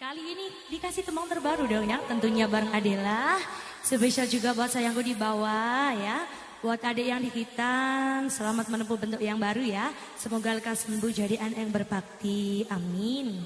Kali ini dikasih tembang terbaru dong ya, tentunya bareng Adela. Spesial juga buat sayangku di bawah ya. Buat adik yang dihitan, selamat menempuh bentuk yang baru ya. Semoga lekas sembuh jadi anak yang berbakti. Amin.